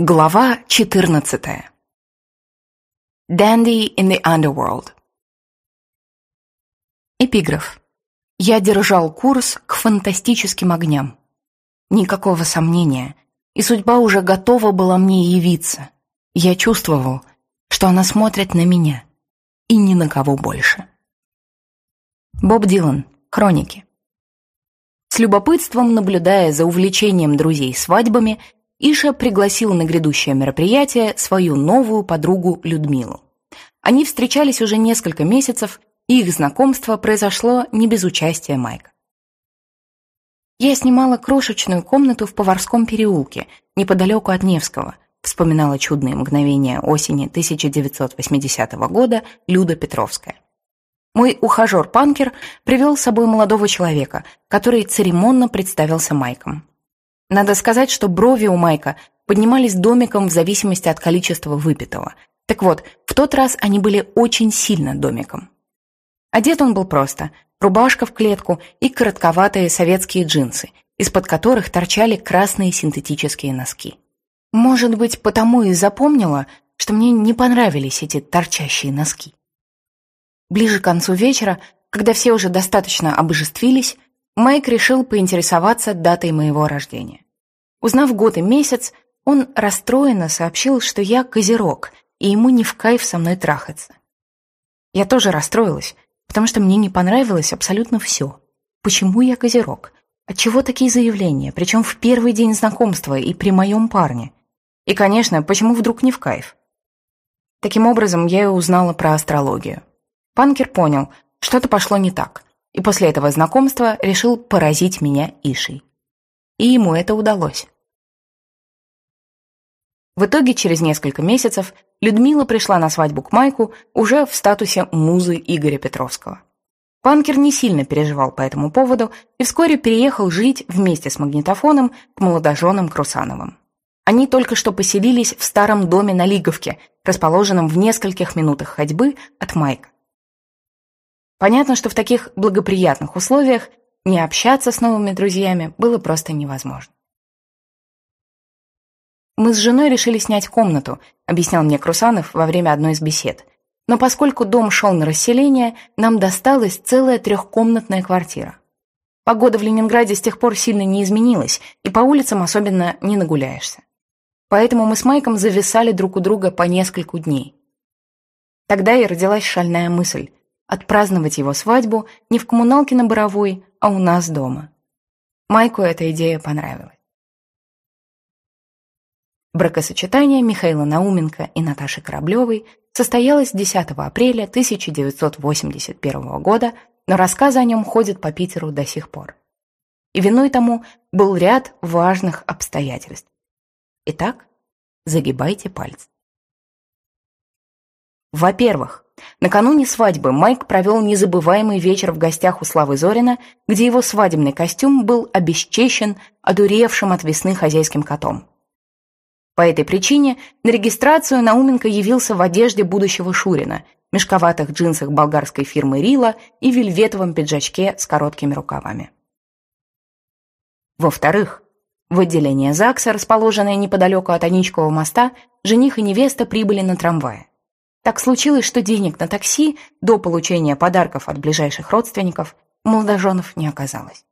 Глава 14. Dandy in the Underworld. Эпиграф. Я держал курс к фантастическим огням. Никакого сомнения, и судьба уже готова была мне явиться. Я чувствовал, что она смотрит на меня, и ни на кого больше. Боб Дилан. Хроники. С любопытством наблюдая за увлечением друзей свадьбами, Иша пригласил на грядущее мероприятие свою новую подругу Людмилу. Они встречались уже несколько месяцев, и их знакомство произошло не без участия Майка. «Я снимала крошечную комнату в Поварском переулке, неподалеку от Невского», вспоминала чудные мгновения осени 1980 года Люда Петровская. Мой ухажер-панкер привел с собой молодого человека, который церемонно представился Майком. Надо сказать, что брови у Майка поднимались домиком в зависимости от количества выпитого. Так вот, в тот раз они были очень сильно домиком. Одет он был просто. Рубашка в клетку и коротковатые советские джинсы, из-под которых торчали красные синтетические носки. Может быть, потому и запомнила, что мне не понравились эти торчащие носки. Ближе к концу вечера, когда все уже достаточно обожествились, Майк решил поинтересоваться датой моего рождения. Узнав год и месяц, он расстроенно сообщил, что я козерог, и ему не в кайф со мной трахаться. Я тоже расстроилась, потому что мне не понравилось абсолютно все. Почему я козерог? Отчего такие заявления, причем в первый день знакомства и при моем парне? И, конечно, почему вдруг не в кайф? Таким образом, я и узнала про астрологию. Панкер понял, что-то пошло не так, и после этого знакомства решил поразить меня Ишей. И ему это удалось. В итоге, через несколько месяцев, Людмила пришла на свадьбу к Майку уже в статусе музы Игоря Петровского. Панкер не сильно переживал по этому поводу и вскоре переехал жить вместе с магнитофоном к молодоженам Крусановым. Они только что поселились в старом доме на Лиговке, расположенном в нескольких минутах ходьбы от Майка. Понятно, что в таких благоприятных условиях не общаться с новыми друзьями было просто невозможно. «Мы с женой решили снять комнату», — объяснял мне Крусанов во время одной из бесед. «Но поскольку дом шел на расселение, нам досталась целая трехкомнатная квартира. Погода в Ленинграде с тех пор сильно не изменилась, и по улицам особенно не нагуляешься. Поэтому мы с Майком зависали друг у друга по нескольку дней. Тогда и родилась шальная мысль отпраздновать его свадьбу не в коммуналке на Боровой, а у нас дома. Майку эта идея понравилась. Бракосочетание Михаила Науменко и Наташи Кораблевой состоялось 10 апреля 1981 года, но рассказы о нем ходят по Питеру до сих пор. И виной тому был ряд важных обстоятельств. Итак, загибайте пальцы. Во-первых, Накануне свадьбы Майк провел незабываемый вечер в гостях у Славы Зорина, где его свадебный костюм был обесчещен одуревшим от весны хозяйским котом. По этой причине на регистрацию Науменко явился в одежде будущего Шурина, мешковатых джинсах болгарской фирмы «Рила» и вельветовом пиджачке с короткими рукавами. Во-вторых, в отделение ЗАГСа, расположенное неподалеку от Аничкового моста, жених и невеста прибыли на трамвае. Так случилось, что денег на такси до получения подарков от ближайших родственников молодоженов не оказалось.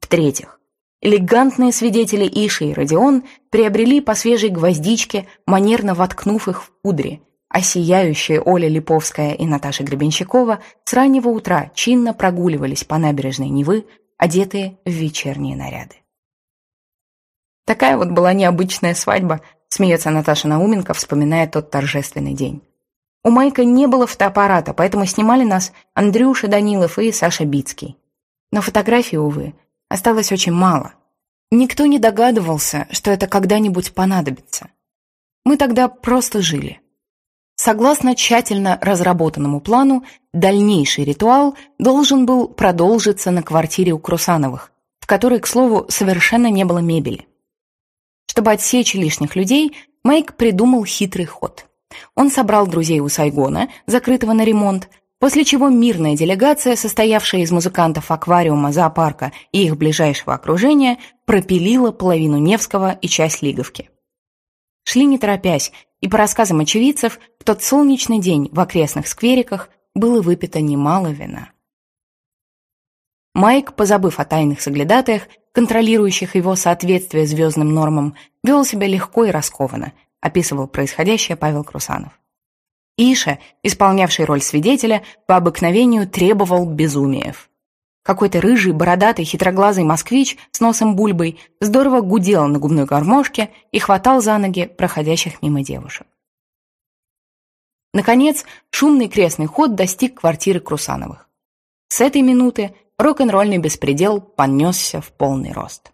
В-третьих, элегантные свидетели Иша и Родион приобрели по свежей гвоздичке, манерно воткнув их в пудре, а сияющие Оля Липовская и Наташа Гребенщикова с раннего утра чинно прогуливались по набережной Невы, одетые в вечерние наряды. Такая вот была необычная свадьба Смеется Наташа Науменко, вспоминая тот торжественный день. У Майка не было фотоаппарата, поэтому снимали нас Андрюша Данилов и Саша Бицкий. Но фотографий, увы, осталось очень мало. Никто не догадывался, что это когда-нибудь понадобится. Мы тогда просто жили. Согласно тщательно разработанному плану, дальнейший ритуал должен был продолжиться на квартире у Крусановых, в которой, к слову, совершенно не было мебели. Чтобы отсечь лишних людей, Майк придумал хитрый ход. Он собрал друзей у Сайгона, закрытого на ремонт, после чего мирная делегация, состоявшая из музыкантов аквариума, зоопарка и их ближайшего окружения, пропилила половину Невского и часть Лиговки. Шли не торопясь, и по рассказам очевидцев, в тот солнечный день в окрестных сквериках было выпито немало вина. Майк, позабыв о тайных соглядатаях, контролирующих его соответствие звездным нормам, вел себя легко и раскованно, описывал происходящее Павел Крусанов. Иша, исполнявший роль свидетеля, по обыкновению требовал безумиев. Какой-то рыжий, бородатый, хитроглазый москвич с носом бульбой здорово гудел на губной гармошке и хватал за ноги проходящих мимо девушек. Наконец, шумный крестный ход достиг квартиры Крусановых. С этой минуты рок-н-ролльный беспредел понесся в полный рост.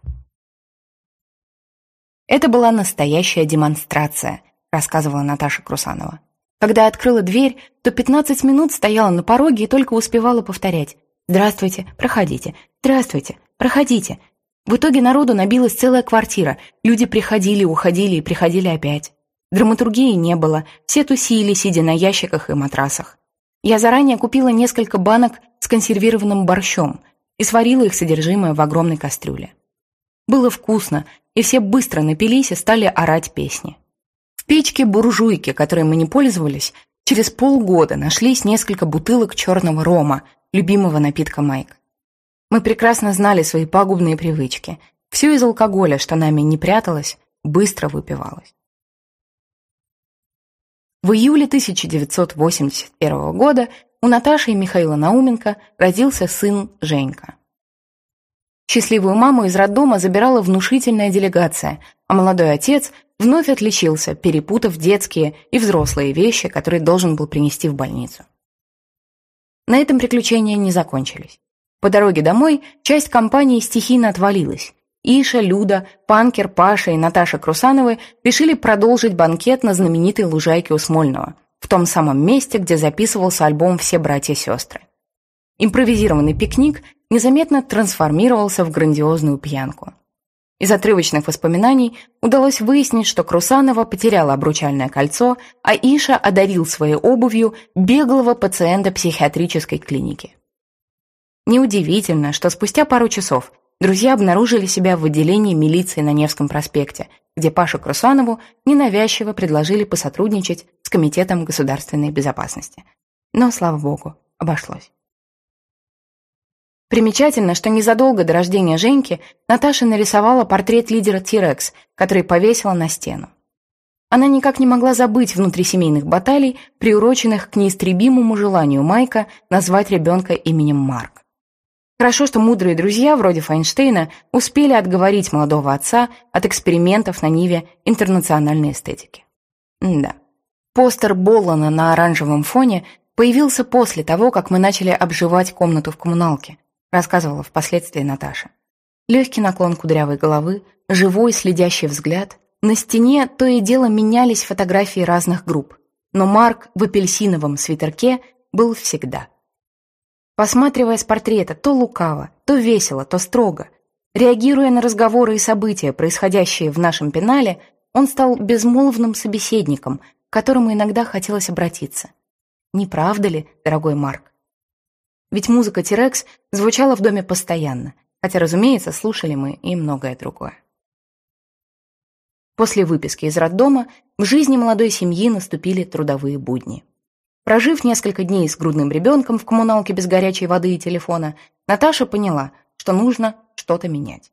«Это была настоящая демонстрация», рассказывала Наташа Крусанова. Когда открыла дверь, то 15 минут стояла на пороге и только успевала повторять «Здравствуйте, проходите, здравствуйте, проходите». В итоге народу набилась целая квартира, люди приходили, уходили и приходили опять. Драматургии не было, все тусили, сидя на ящиках и матрасах. Я заранее купила несколько банок с консервированным борщом и сварила их содержимое в огромной кастрюле. Было вкусно, и все быстро напились и стали орать песни. В печке буржуйки, которой мы не пользовались, через полгода нашлись несколько бутылок черного рома, любимого напитка Майка. Мы прекрасно знали свои пагубные привычки. Все из алкоголя, что нами не пряталось, быстро выпивалось. В июле 1981 года у Наташи и Михаила Науменко родился сын Женька. Счастливую маму из роддома забирала внушительная делегация, а молодой отец вновь отличился, перепутав детские и взрослые вещи, которые должен был принести в больницу. На этом приключения не закончились. По дороге домой часть компании стихийно отвалилась, Иша, Люда, Панкер, Паша и Наташа Крусановы решили продолжить банкет на знаменитой лужайке у Смольного, в том самом месте, где записывался альбом «Все братья-сестры». Импровизированный пикник незаметно трансформировался в грандиозную пьянку. Из отрывочных воспоминаний удалось выяснить, что Крусанова потеряла обручальное кольцо, а Иша одарил своей обувью беглого пациента психиатрической клиники. Неудивительно, что спустя пару часов – друзья обнаружили себя в отделении милиции на Невском проспекте, где Пашу Крусанову ненавязчиво предложили посотрудничать с Комитетом государственной безопасности. Но, слава богу, обошлось. Примечательно, что незадолго до рождения Женьки Наташа нарисовала портрет лидера Тирекс, который повесила на стену. Она никак не могла забыть внутрисемейных баталий, приуроченных к неистребимому желанию Майка назвать ребенка именем Марк. Хорошо, что мудрые друзья, вроде Файнштейна, успели отговорить молодого отца от экспериментов на ниве интернациональной эстетики. М да. Постер Боллана на оранжевом фоне появился после того, как мы начали обживать комнату в коммуналке, рассказывала впоследствии Наташа. Легкий наклон кудрявой головы, живой следящий взгляд. На стене то и дело менялись фотографии разных групп, но Марк в апельсиновом свитерке был всегда – посматривая с портрета то лукаво, то весело, то строго. Реагируя на разговоры и события, происходящие в нашем пенале, он стал безмолвным собеседником, к которому иногда хотелось обратиться. Не правда ли, дорогой Марк? Ведь музыка Тирекс звучала в доме постоянно, хотя, разумеется, слушали мы и многое другое. После выписки из роддома в жизни молодой семьи наступили трудовые будни. Прожив несколько дней с грудным ребенком в коммуналке без горячей воды и телефона, Наташа поняла, что нужно что-то менять.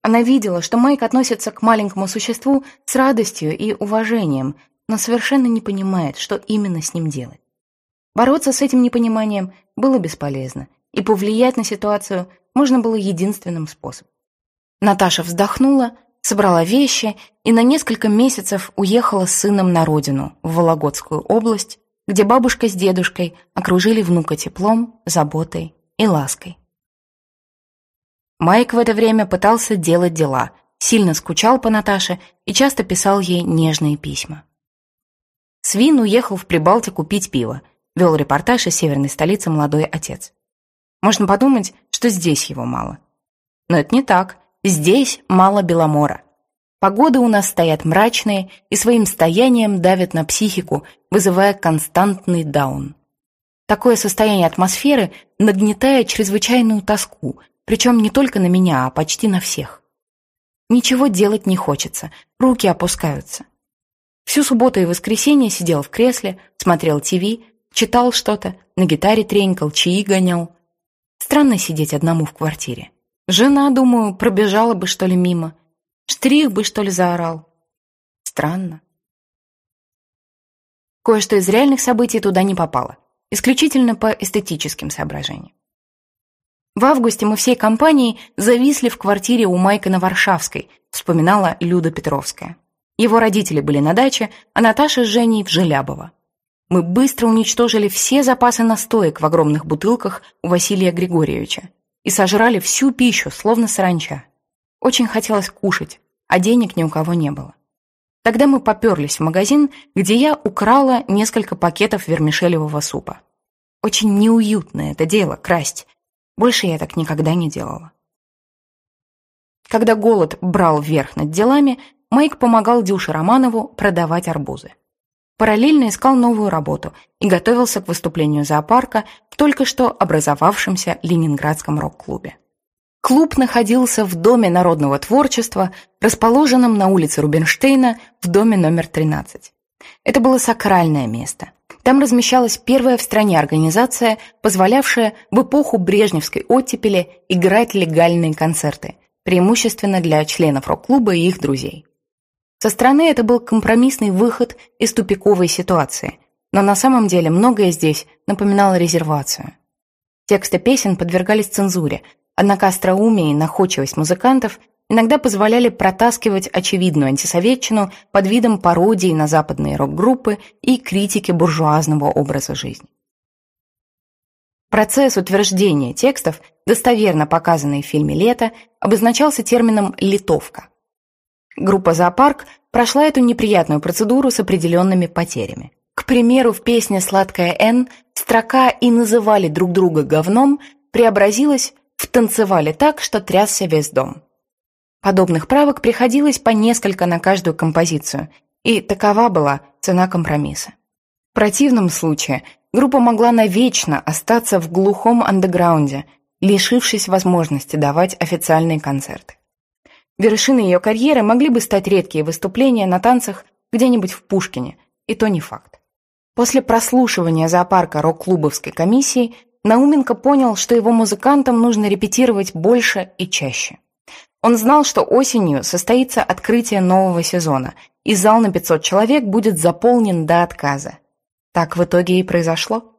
Она видела, что Майк относится к маленькому существу с радостью и уважением, но совершенно не понимает, что именно с ним делать. Бороться с этим непониманием было бесполезно, и повлиять на ситуацию можно было единственным способом. Наташа вздохнула, собрала вещи и на несколько месяцев уехала с сыном на родину, в Вологодскую область, где бабушка с дедушкой окружили внука теплом, заботой и лаской. Майк в это время пытался делать дела, сильно скучал по Наташе и часто писал ей нежные письма. Свин уехал в Прибалтику пить пиво, вел репортаж из северной столицы молодой отец. Можно подумать, что здесь его мало. Но это не так. Здесь мало Беломора. Погоды у нас стоят мрачные и своим стоянием давят на психику, вызывая константный даун. Такое состояние атмосферы нагнетает чрезвычайную тоску, причем не только на меня, а почти на всех. Ничего делать не хочется, руки опускаются. Всю субботу и воскресенье сидел в кресле, смотрел ТВ, читал что-то, на гитаре тренькал, чаи гонял. Странно сидеть одному в квартире. Жена, думаю, пробежала бы, что ли, мимо. Штрих бы, что ли, заорал. Странно. Кое-что из реальных событий туда не попало. Исключительно по эстетическим соображениям. В августе мы всей компанией зависли в квартире у Майка на Варшавской, вспоминала Люда Петровская. Его родители были на даче, а Наташа с Женей в Желябово. Мы быстро уничтожили все запасы настоек в огромных бутылках у Василия Григорьевича и сожрали всю пищу, словно саранча. Очень хотелось кушать, а денег ни у кого не было. Тогда мы поперлись в магазин, где я украла несколько пакетов вермишелевого супа. Очень неуютное это дело, красть. Больше я так никогда не делала. Когда голод брал верх над делами, Майк помогал Дюше Романову продавать арбузы. Параллельно искал новую работу и готовился к выступлению зоопарка в только что образовавшемся Ленинградском рок-клубе. Клуб находился в Доме народного творчества, расположенном на улице Рубинштейна в доме номер 13. Это было сакральное место. Там размещалась первая в стране организация, позволявшая в эпоху брежневской оттепели играть легальные концерты, преимущественно для членов рок-клуба и их друзей. Со стороны это был компромиссный выход из тупиковой ситуации, но на самом деле многое здесь напоминало резервацию. Тексты песен подвергались цензуре, однако остроумие и находчивость музыкантов иногда позволяли протаскивать очевидную антисоветчину под видом пародий на западные рок-группы и критики буржуазного образа жизни. Процесс утверждения текстов, достоверно показанный в фильме «Лето», обозначался термином «литовка». Группа «Зоопарк» прошла эту неприятную процедуру с определенными потерями. К примеру, в песне «Сладкая Н» строка «И называли друг друга говном» преобразилась в «Танцевали так, что трясся весь дом». Подобных правок приходилось по несколько на каждую композицию, и такова была цена компромисса. В противном случае группа могла навечно остаться в глухом андеграунде, лишившись возможности давать официальные концерты. Вершиной ее карьеры могли бы стать редкие выступления на танцах где-нибудь в Пушкине, и то не факт. После прослушивания зоопарка рок-клубовской комиссии Науменко понял, что его музыкантам нужно репетировать больше и чаще. Он знал, что осенью состоится открытие нового сезона, и зал на 500 человек будет заполнен до отказа. Так в итоге и произошло.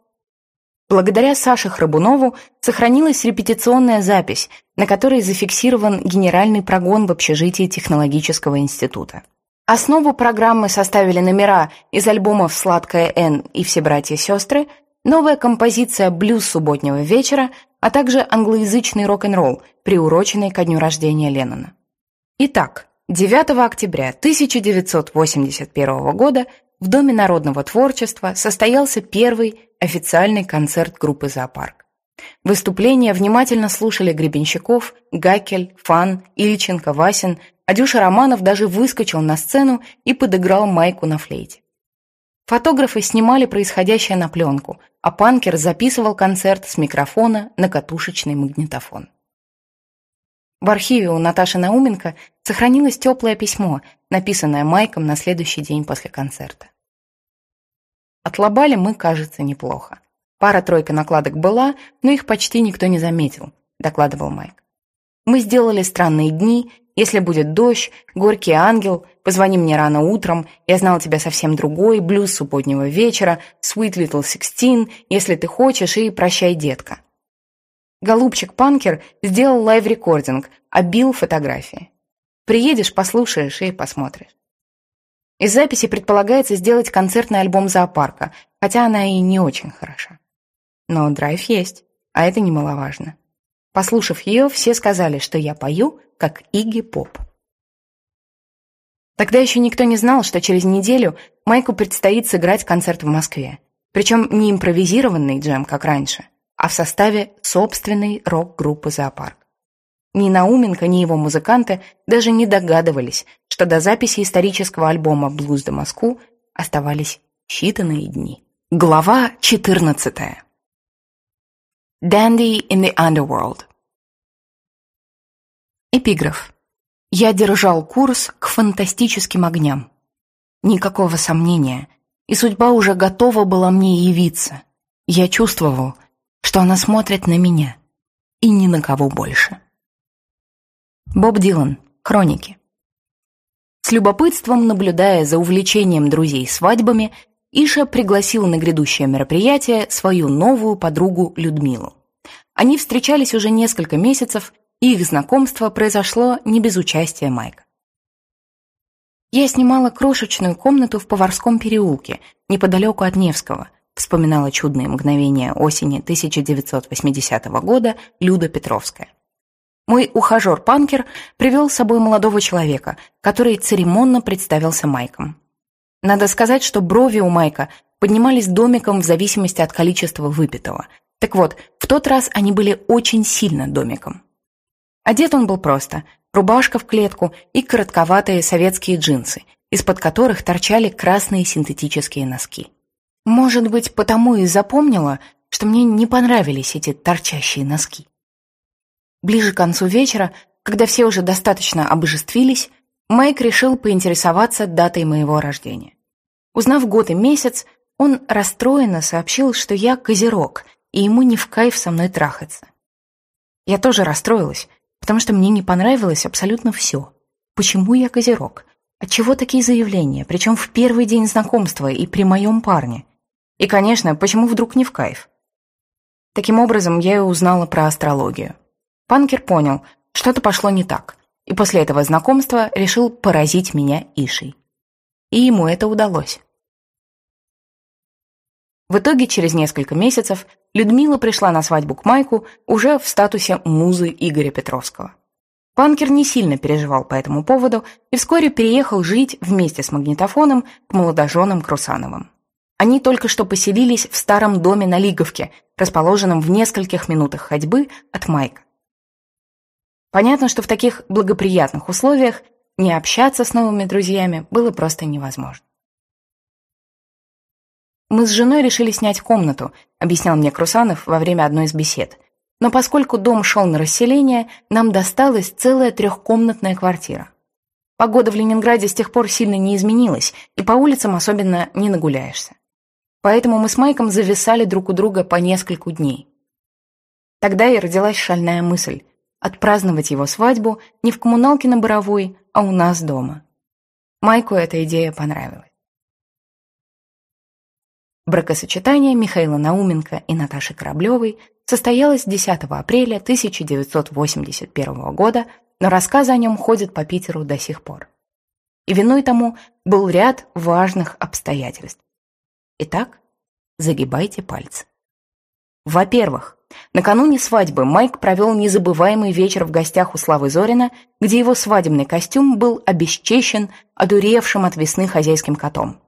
Благодаря Саше Храбунову сохранилась репетиционная запись, на которой зафиксирован генеральный прогон в общежитии технологического института. Основу программы составили номера из альбомов «Сладкая Н» и «Все братья-сестры», новая композиция «Блюз субботнего вечера», а также англоязычный рок-н-ролл, приуроченный ко дню рождения Леннона. Итак, 9 октября 1981 года в Доме народного творчества состоялся первый официальный концерт группы «Зоопарк». Выступления внимательно слушали Гребенщиков, Гакель, Фан, Ильченко, Васин, Дюша Романов даже выскочил на сцену и подыграл Майку на флейте. Фотографы снимали происходящее на пленку, а Панкер записывал концерт с микрофона на катушечный магнитофон. В архиве у Наташи Науменко сохранилось теплое письмо, написанное Майком на следующий день после концерта. Отлобали мы, кажется, неплохо. Пара-тройка накладок была, но их почти никто не заметил, докладывал Майк. Мы сделали странные дни, если будет дождь, горький ангел, позвони мне рано утром, я знал тебя совсем другой, блюз субботнего вечера, sweet little sixteen, если ты хочешь, и прощай, детка. Голубчик Панкер сделал live recording, а Билл фотографии. Приедешь, послушаешь и посмотришь. Из записи предполагается сделать концертный альбом зоопарка, хотя она и не очень хороша. Но драйв есть, а это немаловажно. Послушав ее, все сказали, что я пою, как Игги Поп. Тогда еще никто не знал, что через неделю Майку предстоит сыграть концерт в Москве. Причем не импровизированный джем, как раньше, а в составе собственной рок-группы «Зоопарк». Ни Науменко, ни его музыканты даже не догадывались, что до записи исторического альбома «Блуз до Москву» оставались считанные дни. Глава 14. Dandy in the Underworld. Эпиграф. Я держал курс к фантастическим огням. Никакого сомнения, и судьба уже готова была мне явиться. Я чувствовал, что она смотрит на меня и ни на кого больше. Боб Дилан. Хроники. С любопытством наблюдая за увлечением друзей свадьбами, Иша пригласила на грядущее мероприятие свою новую подругу Людмилу. Они встречались уже несколько месяцев, и их знакомство произошло не без участия Майка. «Я снимала крошечную комнату в Поварском переулке, неподалеку от Невского», вспоминала чудные мгновения осени 1980 года Люда Петровская. Мой ухажер-панкер привел с собой молодого человека, который церемонно представился Майком. Надо сказать, что брови у Майка поднимались домиком в зависимости от количества выпитого. Так вот, в тот раз они были очень сильно домиком. Одет он был просто. Рубашка в клетку и коротковатые советские джинсы, из-под которых торчали красные синтетические носки. Может быть, потому и запомнила, что мне не понравились эти торчащие носки. Ближе к концу вечера, когда все уже достаточно обожествились, Майк решил поинтересоваться датой моего рождения. Узнав год и месяц, он расстроенно сообщил, что я козерог, и ему не в кайф со мной трахаться. Я тоже расстроилась, потому что мне не понравилось абсолютно все. Почему я козерог? Отчего такие заявления, причем в первый день знакомства и при моем парне? И, конечно, почему вдруг не в кайф? Таким образом, я и узнала про астрологию. Панкер понял, что-то пошло не так и после этого знакомства решил поразить меня Ишей. И ему это удалось. В итоге, через несколько месяцев, Людмила пришла на свадьбу к Майку уже в статусе музы Игоря Петровского. Панкер не сильно переживал по этому поводу и вскоре переехал жить вместе с магнитофоном к молодоженам Крусановым. Они только что поселились в старом доме на Лиговке, расположенном в нескольких минутах ходьбы от Майка. Понятно, что в таких благоприятных условиях не общаться с новыми друзьями было просто невозможно. «Мы с женой решили снять комнату», — объяснял мне Крусанов во время одной из бесед. «Но поскольку дом шел на расселение, нам досталась целая трехкомнатная квартира. Погода в Ленинграде с тех пор сильно не изменилась, и по улицам особенно не нагуляешься. Поэтому мы с Майком зависали друг у друга по нескольку дней. Тогда и родилась шальная мысль отпраздновать его свадьбу не в коммуналке на Боровой, а у нас дома. Майку эта идея понравилась. Бракосочетание Михаила Науменко и Наташи Кораблевой состоялось 10 апреля 1981 года, но рассказы о нем ходят по Питеру до сих пор. И виной тому был ряд важных обстоятельств. Итак, загибайте пальцы. Во-первых, Накануне свадьбы Майк провел незабываемый вечер в гостях у Славы Зорина, где его свадебный костюм был обесчещен одуревшим от весны хозяйским котом.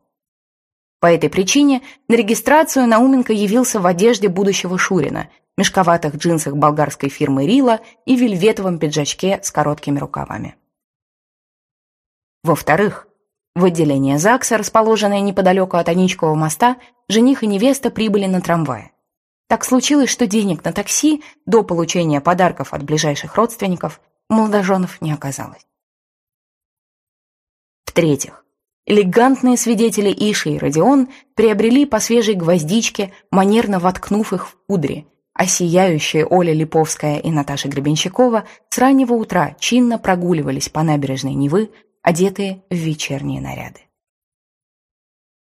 По этой причине на регистрацию Науменко явился в одежде будущего Шурина, мешковатых джинсах болгарской фирмы «Рила» и вельветовом пиджачке с короткими рукавами. Во-вторых, в отделение ЗАГСа, расположенное неподалеку от Аничкового моста, жених и невеста прибыли на трамвае. Так случилось, что денег на такси до получения подарков от ближайших родственников у молодоженов не оказалось. В-третьих, элегантные свидетели Иши и Родион приобрели по свежей гвоздичке, манерно воткнув их в пудре, а сияющие Оля Липовская и Наташа Гребенщикова с раннего утра чинно прогуливались по набережной Невы, одетые в вечерние наряды.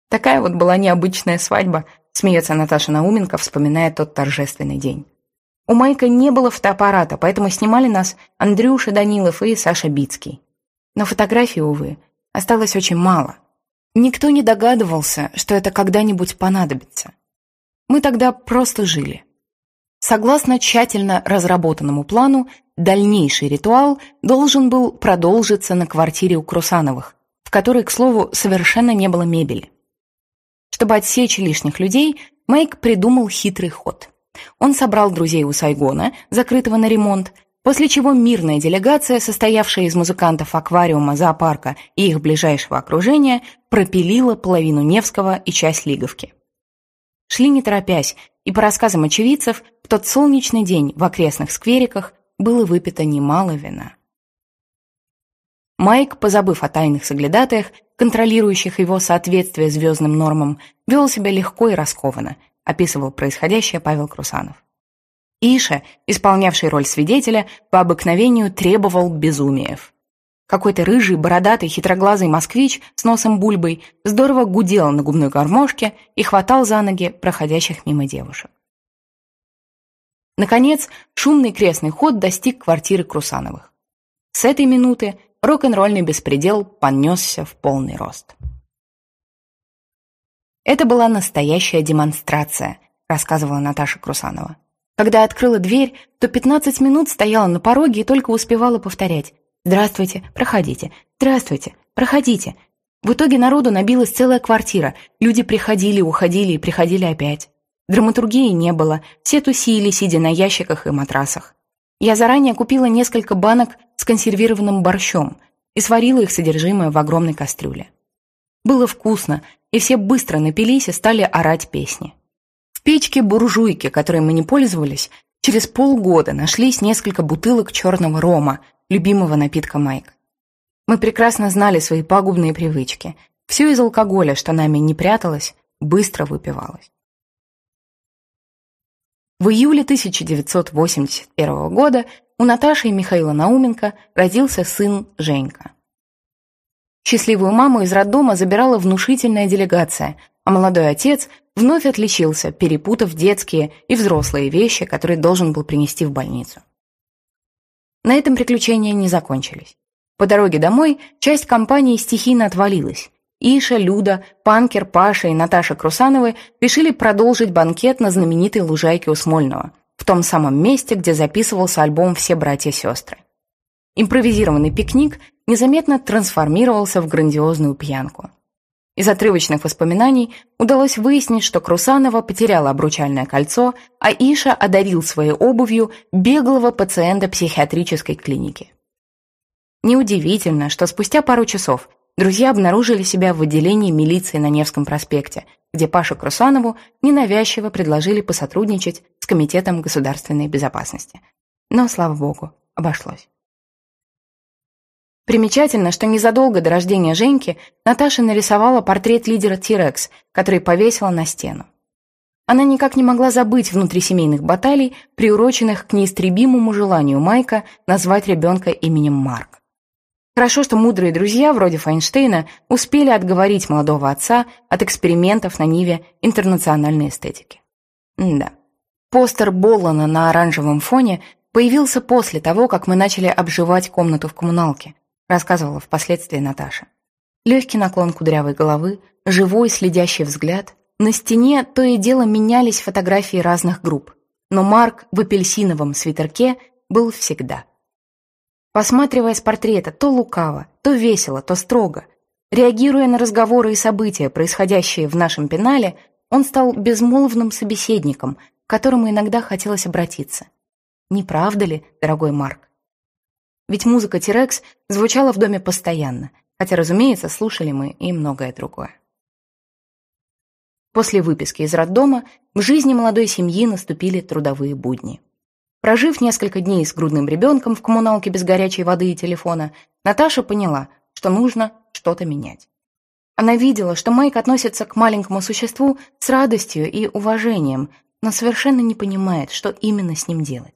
Такая вот была необычная свадьба – Смеется Наташа Науменко, вспоминая тот торжественный день. У Майка не было фотоаппарата, поэтому снимали нас Андрюша Данилов и Саша Бицкий. Но фотографий, увы, осталось очень мало. Никто не догадывался, что это когда-нибудь понадобится. Мы тогда просто жили. Согласно тщательно разработанному плану, дальнейший ритуал должен был продолжиться на квартире у Крусановых, в которой, к слову, совершенно не было мебели. Чтобы отсечь лишних людей, Майк придумал хитрый ход. Он собрал друзей у Сайгона, закрытого на ремонт, после чего мирная делегация, состоявшая из музыкантов аквариума, зоопарка и их ближайшего окружения, пропилила половину Невского и часть Лиговки. Шли не торопясь, и по рассказам очевидцев, в тот солнечный день в окрестных сквериках было выпито немало вина. Майк, позабыв о тайных соглядатаях, контролирующих его соответствие звездным нормам, вел себя легко и раскованно, описывал происходящее Павел Крусанов. Иша, исполнявший роль свидетеля, по обыкновению требовал безумиев. Какой-то рыжий, бородатый, хитроглазый москвич с носом бульбой здорово гудел на губной гармошке и хватал за ноги проходящих мимо девушек. Наконец, шумный крестный ход достиг квартиры Крусановых. С этой минуты рок-н-ролльный беспредел понесся в полный рост. «Это была настоящая демонстрация», рассказывала Наташа Крусанова. Когда открыла дверь, то 15 минут стояла на пороге и только успевала повторять «Здравствуйте, проходите, здравствуйте, проходите». В итоге народу набилась целая квартира. Люди приходили, уходили и приходили опять. Драматургии не было, все тусили, сидя на ящиках и матрасах. Я заранее купила несколько банок с консервированным борщом и сварила их содержимое в огромной кастрюле. Было вкусно, и все быстро напились и стали орать песни. В печке буржуйки, которой мы не пользовались, через полгода нашлись несколько бутылок черного рома, любимого напитка Майк. Мы прекрасно знали свои пагубные привычки. Все из алкоголя, что нами не пряталось, быстро выпивалось. В июле 1981 года у Наташи и Михаила Науменко родился сын Женька. Счастливую маму из роддома забирала внушительная делегация, а молодой отец вновь отличился, перепутав детские и взрослые вещи, которые должен был принести в больницу. На этом приключения не закончились. По дороге домой часть компании стихийно отвалилась. Иша, Люда, Панкер, Паша и Наташа Крусановы решили продолжить банкет на знаменитой лужайке у Смольного, в том самом месте, где записывался альбом «Все братья-сестры». Импровизированный пикник незаметно трансформировался в грандиозную пьянку. Из отрывочных воспоминаний удалось выяснить, что Крусанова потеряла обручальное кольцо, а Иша одарил своей обувью беглого пациента психиатрической клиники. Неудивительно, что спустя пару часов друзья обнаружили себя в отделении милиции на Невском проспекте, где Пашу Крусанову ненавязчиво предложили посотрудничать с Комитетом государственной безопасности. Но, слава богу, обошлось. Примечательно, что незадолго до рождения Женьки Наташа нарисовала портрет лидера Тирекс, который повесила на стену. Она никак не могла забыть внутрисемейных баталий, приуроченных к неистребимому желанию Майка назвать ребенка именем Марк. Хорошо, что мудрые друзья, вроде Файнштейна, успели отговорить молодого отца от экспериментов на ниве интернациональной эстетики. М да. Постер Боллана на оранжевом фоне появился после того, как мы начали обживать комнату в коммуналке рассказывала впоследствии Наташа. Легкий наклон кудрявой головы, живой следящий взгляд. На стене то и дело менялись фотографии разных групп, но Марк в апельсиновом свитерке был всегда. Посматривая с портрета то лукаво, то весело, то строго, реагируя на разговоры и события, происходящие в нашем пенале, он стал безмолвным собеседником, к которому иногда хотелось обратиться. Не правда ли, дорогой Марк? Ведь музыка Тирекс звучала в доме постоянно, хотя, разумеется, слушали мы и многое другое. После выписки из роддома в жизни молодой семьи наступили трудовые будни. Прожив несколько дней с грудным ребенком в коммуналке без горячей воды и телефона, Наташа поняла, что нужно что-то менять. Она видела, что Майк относится к маленькому существу с радостью и уважением, но совершенно не понимает, что именно с ним делать.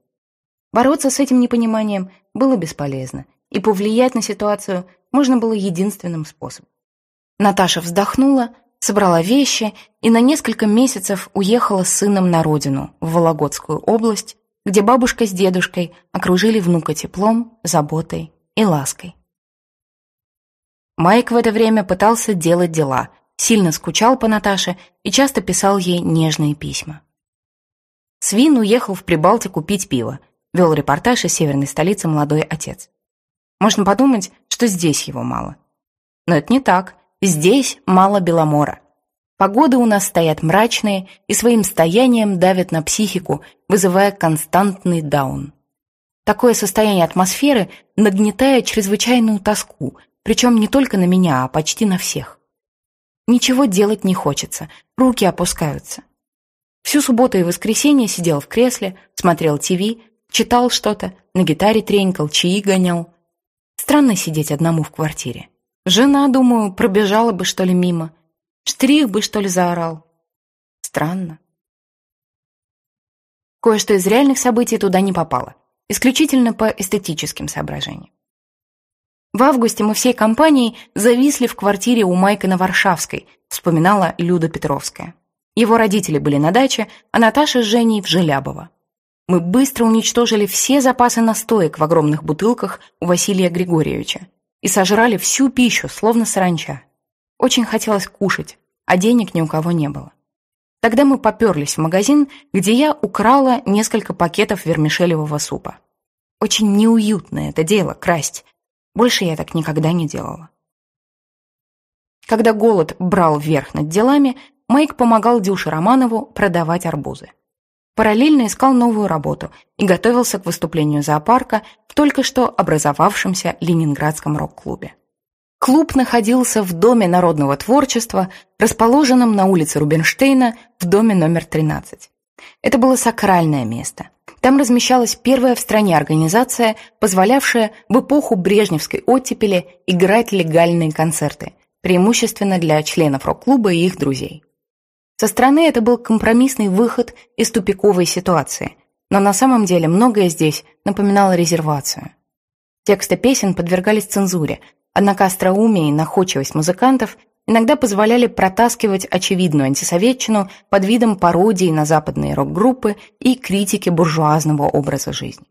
Бороться с этим непониманием было бесполезно, и повлиять на ситуацию можно было единственным способом. Наташа вздохнула, собрала вещи и на несколько месяцев уехала с сыном на родину, в Вологодскую область, где бабушка с дедушкой окружили внука теплом, заботой и лаской. Майк в это время пытался делать дела, сильно скучал по Наташе и часто писал ей нежные письма. Свин уехал в Прибалтику пить пиво, вел репортаж из северной столицы молодой отец. Можно подумать, что здесь его мало. Но это не так. Здесь мало Беломора. Погоды у нас стоят мрачные и своим стоянием давят на психику, вызывая константный даун. Такое состояние атмосферы нагнетает чрезвычайную тоску, причем не только на меня, а почти на всех. Ничего делать не хочется, руки опускаются. Всю субботу и воскресенье сидел в кресле, смотрел ТВ, читал что-то, на гитаре тренькал, чаи гонял. Странно сидеть одному в квартире. Жена, думаю, пробежала бы, что ли, мимо. Штрих бы, что ли, заорал. Странно. Кое-что из реальных событий туда не попало. Исключительно по эстетическим соображениям. В августе мы всей компанией зависли в квартире у Майка на Варшавской, вспоминала Люда Петровская. Его родители были на даче, а Наташа с Женей в Желябово. Мы быстро уничтожили все запасы настоек в огромных бутылках у Василия Григорьевича и сожрали всю пищу, словно саранча. Очень хотелось кушать, а денег ни у кого не было. Тогда мы поперлись в магазин, где я украла несколько пакетов вермишелевого супа. Очень неуютное это дело — красть, больше я так никогда не делала. Когда голод брал верх над делами, Майк помогал Дюше Романову продавать арбузы. Параллельно искал новую работу и готовился к выступлению зоопарка в только что образовавшемся Ленинградском рок-клубе. Клуб находился в Доме народного творчества, расположенном на улице Рубинштейна в доме номер 13. Это было сакральное место. Там размещалась первая в стране организация, позволявшая в эпоху брежневской оттепели играть легальные концерты, преимущественно для членов рок-клуба и их друзей. Со стороны это был компромиссный выход из тупиковой ситуации, но на самом деле многое здесь напоминало резервацию. Тексты песен подвергались цензуре, однако остроумие и находчивость музыкантов иногда позволяли протаскивать очевидную антисоветчину под видом пародии на западные рок-группы и критики буржуазного образа жизни.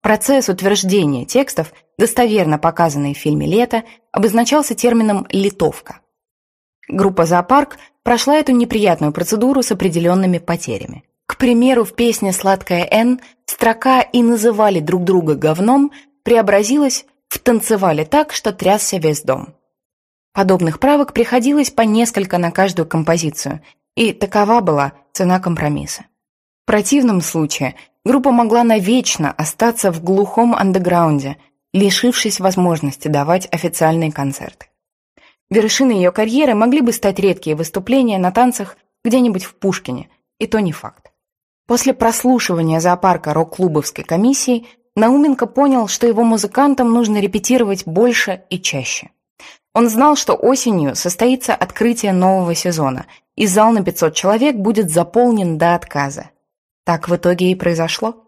Процесс утверждения текстов, достоверно показанный в фильме «Лето», обозначался термином «литовка». Группа «Зоопарк» прошла эту неприятную процедуру с определенными потерями. К примеру, в песне «Сладкая Н» строка «И называли друг друга говном» преобразилась в «Танцевали так, что трясся весь дом». Подобных правок приходилось по несколько на каждую композицию, и такова была цена компромисса. В противном случае группа могла навечно остаться в глухом андеграунде, лишившись возможности давать официальные концерты. Вершиной ее карьеры могли бы стать редкие выступления на танцах где-нибудь в Пушкине, и то не факт. После прослушивания зоопарка рок-клубовской комиссии Науменко понял, что его музыкантам нужно репетировать больше и чаще. Он знал, что осенью состоится открытие нового сезона, и зал на 500 человек будет заполнен до отказа. Так в итоге и произошло.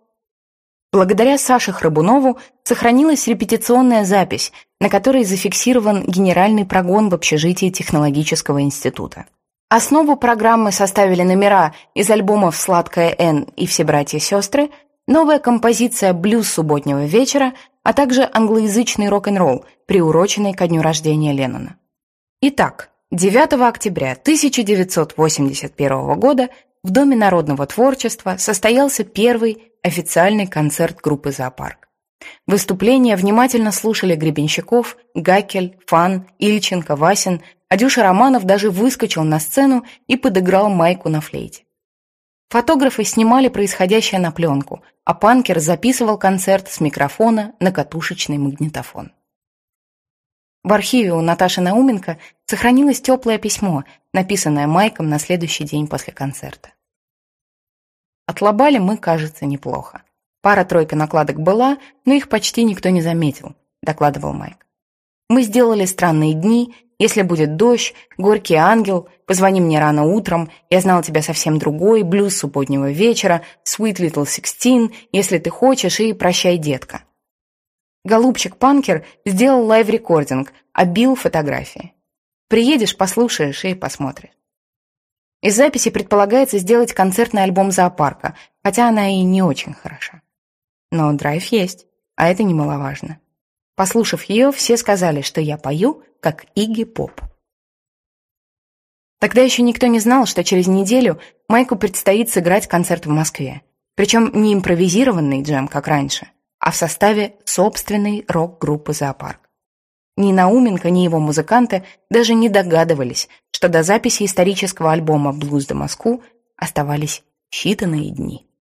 Благодаря Саше Храбунову сохранилась репетиционная запись, на которой зафиксирован генеральный прогон в общежитии технологического института. Основу программы составили номера из альбомов «Сладкая Н» и «Все братья-сестры», новая композиция «Блюз субботнего вечера», а также англоязычный рок-н-ролл, приуроченный ко дню рождения Леннона. Итак, 9 октября 1981 года в Доме народного творчества состоялся первый официальный концерт группы «Зоопарк». Выступления внимательно слушали Гребенщиков, Гакель, Фан, Ильченко, Васин, а Дюша Романов даже выскочил на сцену и подыграл Майку на флейте. Фотографы снимали происходящее на пленку, а Панкер записывал концерт с микрофона на катушечный магнитофон. В архиве у Наташи Науменко сохранилось теплое письмо, написанное Майком на следующий день после концерта. Отлобали мы, кажется, неплохо. Пара-тройка накладок была, но их почти никто не заметил, докладывал Майк. Мы сделали странные дни, если будет дождь, горький ангел, позвони мне рано утром, я знал тебя совсем другой, блюз субботнего вечера, sweet little sixteen, если ты хочешь, и прощай, детка. Голубчик Панкер сделал live recording, а Билл фотографии. Приедешь, послушаешь и посмотришь. Из записи предполагается сделать концертный альбом зоопарка, хотя она и не очень хороша. Но драйв есть, а это немаловажно. Послушав ее, все сказали, что я пою, как Игги Поп. Тогда еще никто не знал, что через неделю Майку предстоит сыграть концерт в Москве. Причем не импровизированный джем, как раньше, а в составе собственной рок-группы «Зоопарк». Ни Науменко, ни его музыканты даже не догадывались, что до записи исторического альбома «Блуз до Москву» оставались считанные дни.